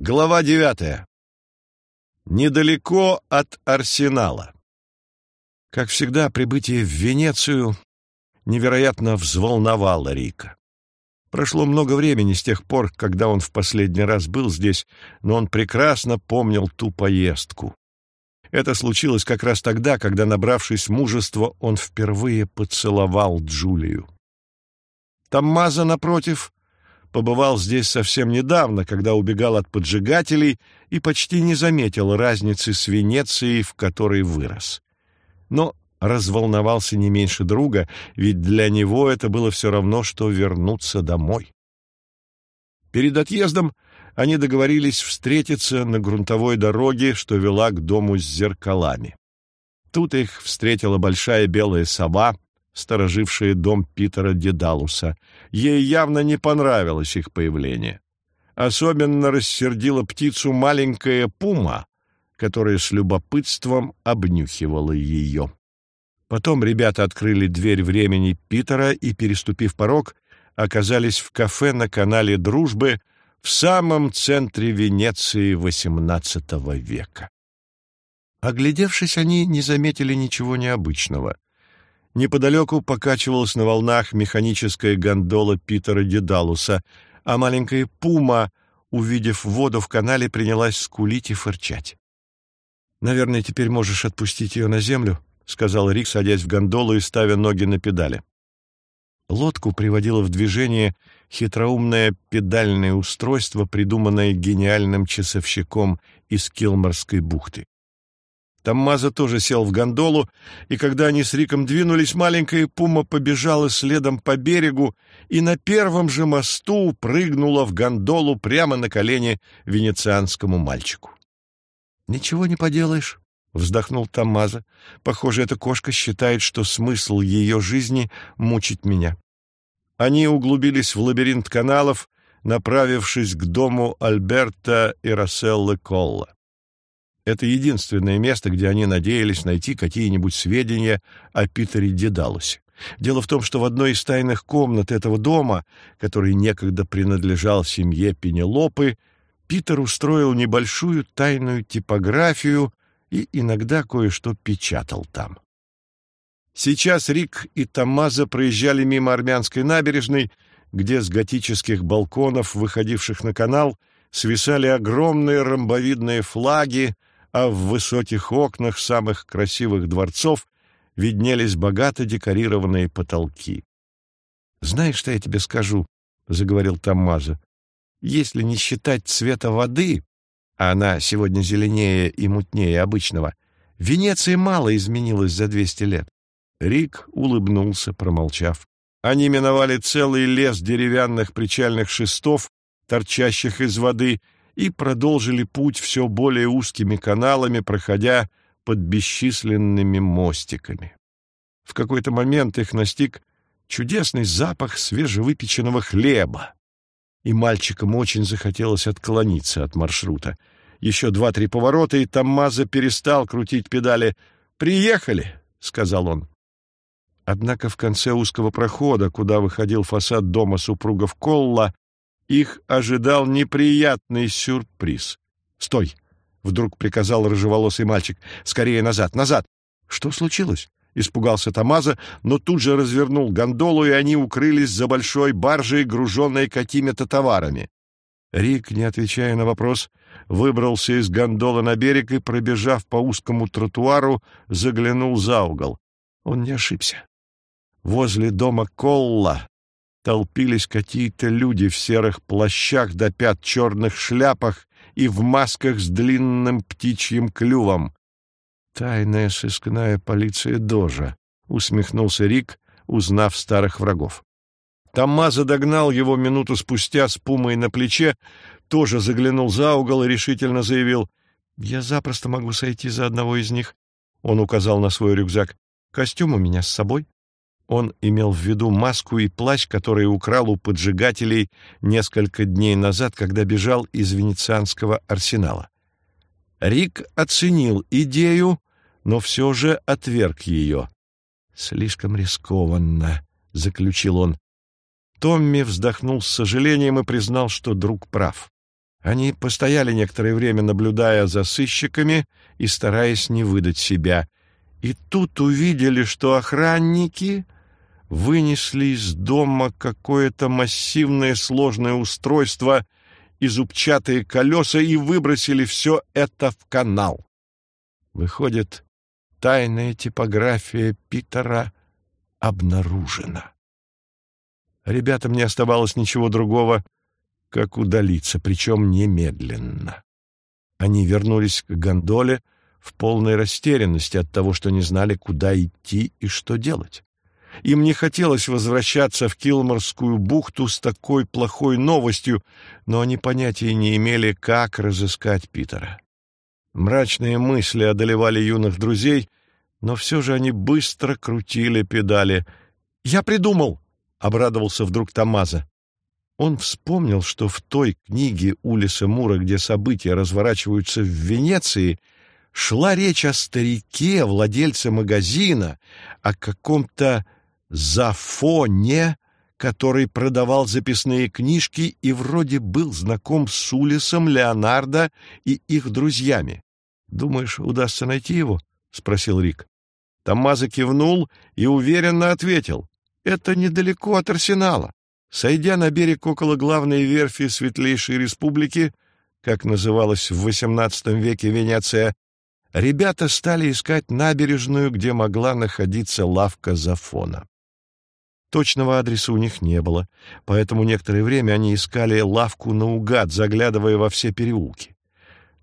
Глава девятая. Недалеко от Арсенала. Как всегда, прибытие в Венецию невероятно взволновало Рика. Прошло много времени с тех пор, когда он в последний раз был здесь, но он прекрасно помнил ту поездку. Это случилось как раз тогда, когда, набравшись мужества, он впервые поцеловал Джулию. Таммаза, напротив, побывал здесь совсем недавно, когда убегал от поджигателей и почти не заметил разницы с Венецией, в которой вырос. Но разволновался не меньше друга, ведь для него это было все равно, что вернуться домой. Перед отъездом они договорились встретиться на грунтовой дороге, что вела к дому с зеркалами. Тут их встретила большая белая сова, сторожившая дом Питера Дедалуса. Ей явно не понравилось их появление. Особенно рассердила птицу маленькая пума, которая с любопытством обнюхивала ее. Потом ребята открыли дверь времени Питера и, переступив порог, оказались в кафе на канале Дружбы в самом центре Венеции XVIII века. Оглядевшись, они не заметили ничего необычного. Неподалеку покачивалась на волнах механическая гондола Питера Дедалуса, а маленькая пума, увидев воду в канале, принялась скулить и фырчать. «Наверное, теперь можешь отпустить ее на землю?» — сказал Рик, садясь в гондолу и ставя ноги на педали. Лодку приводило в движение хитроумное педальное устройство, придуманное гениальным часовщиком из Килморской бухты. Таммаза тоже сел в гондолу, и когда они с Риком двинулись, маленькая пума побежала следом по берегу и на первом же мосту прыгнула в гондолу прямо на колени венецианскому мальчику. «Ничего не поделаешь», — вздохнул Таммаза. «Похоже, эта кошка считает, что смысл ее жизни — мучить меня». Они углубились в лабиринт каналов, направившись к дому Альберта и Расселлы Колла. Это единственное место, где они надеялись найти какие-нибудь сведения о Питере Дедалусе. Дело в том, что в одной из тайных комнат этого дома, который некогда принадлежал семье Пенелопы, Питер устроил небольшую тайную типографию и иногда кое-что печатал там. Сейчас Рик и Тамаза проезжали мимо армянской набережной, где с готических балконов, выходивших на канал, свисали огромные ромбовидные флаги, а в высоких окнах самых красивых дворцов виднелись богато декорированные потолки. «Знаешь, что я тебе скажу?» — заговорил Таммаза. «Если не считать цвета воды, а она сегодня зеленее и мутнее обычного, Венеция мало изменилась за двести лет». Рик улыбнулся, промолчав. Они миновали целый лес деревянных причальных шестов, торчащих из воды, и продолжили путь все более узкими каналами, проходя под бесчисленными мостиками. В какой-то момент их настиг чудесный запах свежевыпеченного хлеба, и мальчикам очень захотелось отклониться от маршрута. Еще два-три поворота, и Таммаза перестал крутить педали. «Приехали!» — сказал он. Однако в конце узкого прохода, куда выходил фасад дома супругов Колла, их ожидал неприятный сюрприз. «Стой!» — вдруг приказал рыжеволосый мальчик. «Скорее назад, назад!» «Что случилось?» — испугался Тамаза, но тут же развернул гондолу, и они укрылись за большой баржей, груженной какими-то товарами. Рик, не отвечая на вопрос, выбрался из гондолы на берег и, пробежав по узкому тротуару, заглянул за угол. Он не ошибся. Возле дома Колла толпились какие-то люди в серых плащах до пят черных шляпах и в масках с длинным птичьим клювом. «Тайная сыскная полиция Дожа», — усмехнулся Рик, узнав старых врагов. Томмазо догнал его минуту спустя с пумой на плече, тоже заглянул за угол и решительно заявил, «Я запросто могу сойти за одного из них». Он указал на свой рюкзак. «Костюм у меня с собой». Он имел в виду маску и плащ, которые украл у поджигателей несколько дней назад, когда бежал из венецианского арсенала. Рик оценил идею, но все же отверг ее. «Слишком рискованно», — заключил он. Томми вздохнул с сожалением и признал, что друг прав. Они постояли некоторое время, наблюдая за сыщиками и стараясь не выдать себя. И тут увидели, что охранники вынесли из дома какое-то массивное сложное устройство и зубчатые колеса и выбросили все это в канал. Выходит, тайная типография Питера обнаружена. Ребятам не оставалось ничего другого, как удалиться, причем немедленно. Они вернулись к гондоле в полной растерянности от того, что не знали, куда идти и что делать. Им не хотелось возвращаться в Килморскую бухту с такой плохой новостью, но они понятия не имели, как разыскать Питера. Мрачные мысли одолевали юных друзей, но все же они быстро крутили педали. «Я придумал!» — обрадовался вдруг Тамаза. Он вспомнил, что в той книге Улиса Мура, где события разворачиваются в Венеции, шла речь о старике, владельце магазина, о каком-то Зафоне, который продавал записные книжки и вроде был знаком с Улисом, Леонардо и их друзьями. «Думаешь, удастся найти его?» — спросил Рик. Томмазо кивнул и уверенно ответил. «Это недалеко от арсенала. Сойдя на берег около главной верфи Светлейшей Республики, как называлась в XVIII веке Венеция, ребята стали искать набережную, где могла находиться лавка Зафона. Точного адреса у них не было, поэтому некоторое время они искали лавку наугад, заглядывая во все переулки.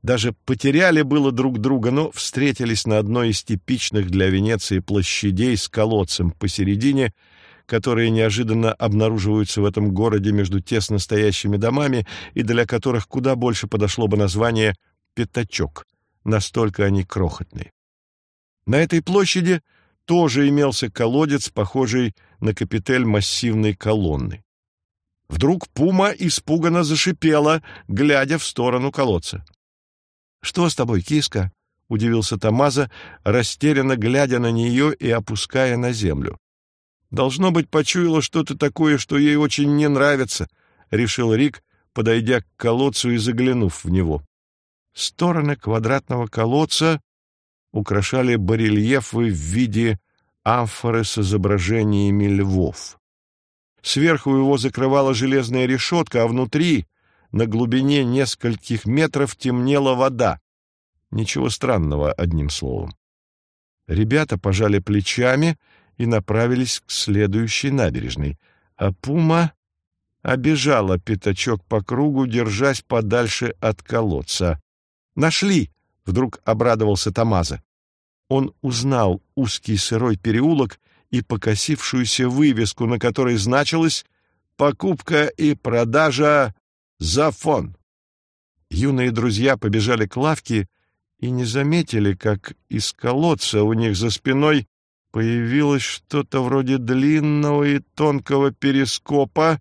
Даже потеряли было друг друга, но встретились на одной из типичных для Венеции площадей с колодцем посередине, которые неожиданно обнаруживаются в этом городе между тесно стоящими домами и для которых куда больше подошло бы название «пятачок», настолько они крохотные. На этой площади тоже имелся колодец, похожий на капитель массивной колонны. Вдруг пума испуганно зашипела, глядя в сторону колодца. — Что с тобой, киска? — удивился Тамаза, растерянно глядя на нее и опуская на землю. — Должно быть, почуяла что-то такое, что ей очень не нравится, — решил Рик, подойдя к колодцу и заглянув в него. Стороны квадратного колодца украшали барельефы в виде амфоры с изображениями львов. Сверху его закрывала железная решетка, а внутри, на глубине нескольких метров, темнела вода. Ничего странного, одним словом. Ребята пожали плечами и направились к следующей набережной, а Пума обежала пятачок по кругу, держась подальше от колодца. «Нашли!» — вдруг обрадовался Тамаза он узнал узкий сырой переулок и покосившуюся вывеску, на которой значилось «Покупка и продажа за фон». Юные друзья побежали к лавке и не заметили, как из колодца у них за спиной появилось что-то вроде длинного и тонкого перископа,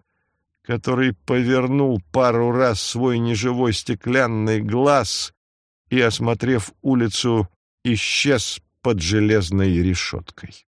который повернул пару раз свой неживой стеклянный глаз и, осмотрев улицу, исчез под железной решеткой.